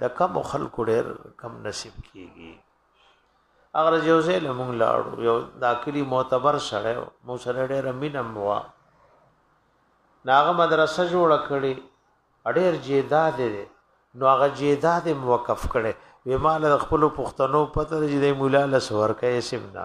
د کم خلکو ډېر کم نصیب کیږي اگر یو ځای له مونږ لاړو یو داخلي معتبر سره مو سره ډېر مینم وا ناغه مدرسه جوړ کړي ډېر جیدا دي نو هغه جیدا دې موقف کړي وی مال خپل پښتنو پته دې مولا له سور کې سیمنا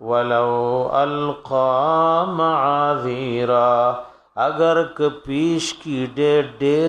ولو القی معاذیرا اگر که پیش کی ډیر ډیر